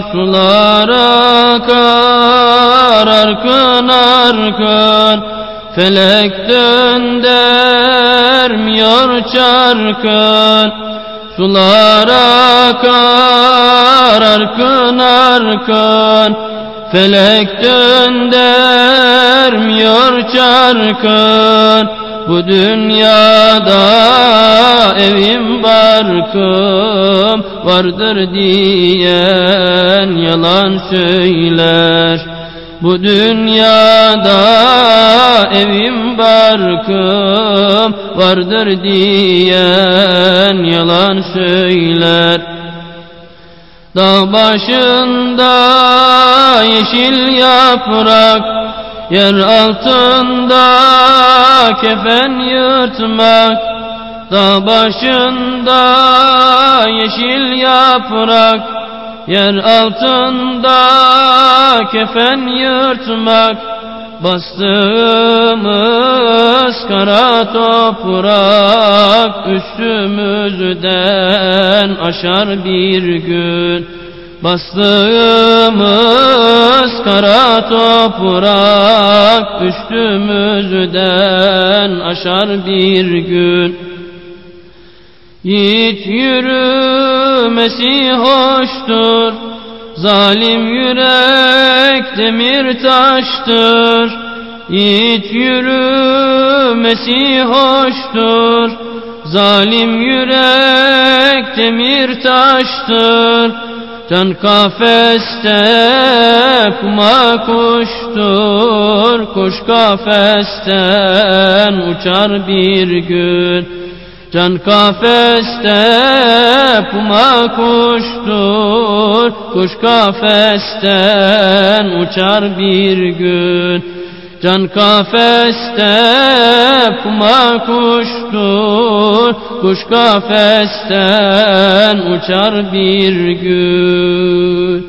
Sular akar arkın arkın Felek döndermiyor çarkın. Sular akar arkın arkın Felek döndermiyor çarkın Bu dünyada evim barkım vardır diyen yalan söyler. Bu dünyada evim barkım vardır diyen yalan söyler. Dağ başında yeşil yaprak Yer altında kefen yırtmak Dağ başında yeşil yaprak Yer altında kefen yırtmak Bastığımız kara toprak Üstümüzden aşar bir gün. Bastığımız kara toprak Üstümüzden aşar bir gün. Yiğit yürümesi hoştur Zalim yürek demir taştır. Yiğit yürümesi hoştur Zalim yürek demir taştır Can kafeste kuma kuştur Kuş kafesten uçar bir gün. Can kafeste puma kuştur Kuş kafesten uçar bir gün Can kafeste puma kuştur. Kuş kafesten uçar bir gün